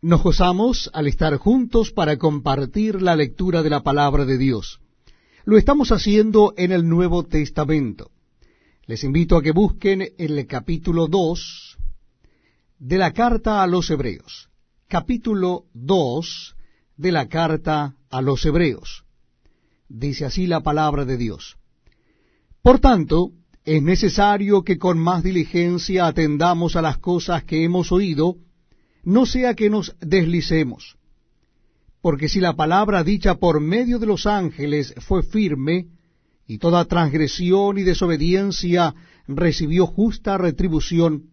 Nos gozamos al estar juntos para compartir la lectura de la palabra de Dios. Lo estamos haciendo en el Nuevo Testamento. Les invito a que busquen el capítulo 2 de la carta a los Hebreos. Capítulo 2 de la carta a los Hebreos. Dice así la palabra de Dios. Por tanto, es necesario que con más diligencia atendamos a las cosas que hemos oído, no sea que nos deslicemos. Porque si la palabra dicha por medio de los ángeles fue firme, y toda transgresión y desobediencia recibió justa retribución,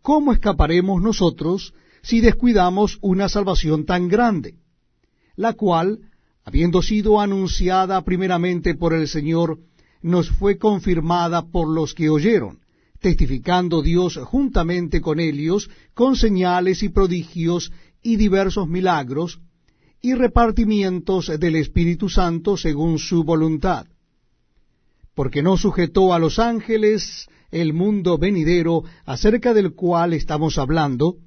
¿cómo escaparemos nosotros si descuidamos una salvación tan grande? La cual, habiendo sido anunciada primeramente por el Señor, nos fue confirmada por los que oyeron testificando Dios juntamente con ellos, con señales y prodigios y diversos milagros, y repartimientos del Espíritu Santo según su voluntad. Porque no sujetó a los ángeles el mundo venidero acerca del cual estamos hablando,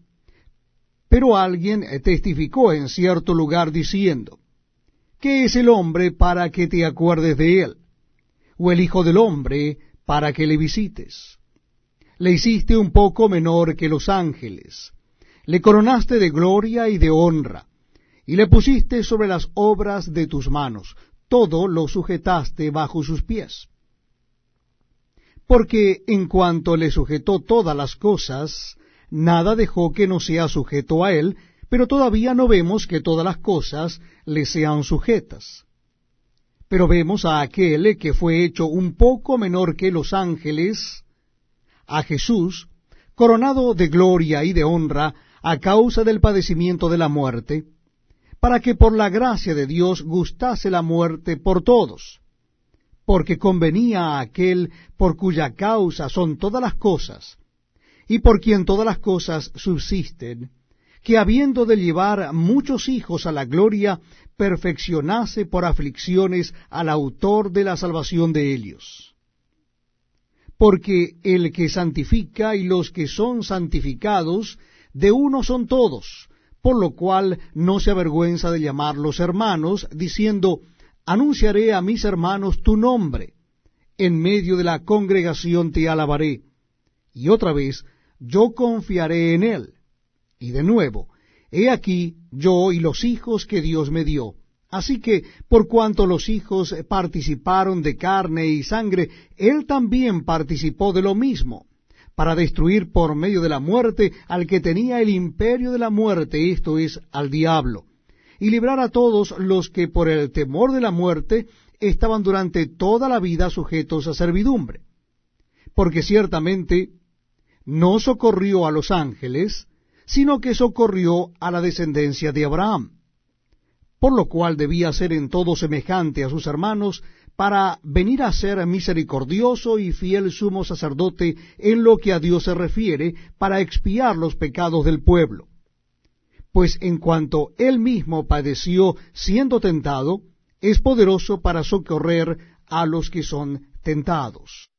pero alguien testificó en cierto lugar diciendo, ¿qué es el hombre para que te acuerdes de él? ¿O el Hijo del hombre para que le visites? Le hiciste un poco menor que los ángeles, le coronaste de gloria y de honra, y le pusiste sobre las obras de tus manos, todo lo sujetaste bajo sus pies. Porque en cuanto le sujetó todas las cosas, nada dejó que no sea sujeto a él, pero todavía no vemos que todas las cosas le sean sujetas. Pero vemos a aquel que fue hecho un poco menor que los ángeles, a Jesús, coronado de gloria y de honra a causa del padecimiento de la muerte, para que por la gracia de Dios gustase la muerte por todos, porque convenía a aquel por cuya causa son todas las cosas, y por quien todas las cosas subsisten, que habiendo de llevar muchos hijos a la gloria, perfeccionase por aflicciones al autor de la salvación de ellos porque el que santifica y los que son santificados, de uno son todos, por lo cual no se avergüenza de llamarlos hermanos, diciendo, anunciaré a mis hermanos tu nombre, en medio de la congregación te alabaré, y otra vez, yo confiaré en él. Y de nuevo, he aquí yo y los hijos que Dios me dio Así que, por cuanto los hijos participaron de carne y sangre, él también participó de lo mismo, para destruir por medio de la muerte al que tenía el imperio de la muerte, esto es, al diablo, y librar a todos los que por el temor de la muerte estaban durante toda la vida sujetos a servidumbre. Porque ciertamente no socorrió a los ángeles, sino que socorrió a la descendencia de Abraham por lo cual debía ser en todo semejante a sus hermanos, para venir a ser misericordioso y fiel sumo sacerdote en lo que a Dios se refiere, para expiar los pecados del pueblo. Pues en cuanto él mismo padeció siendo tentado, es poderoso para socorrer a los que son tentados.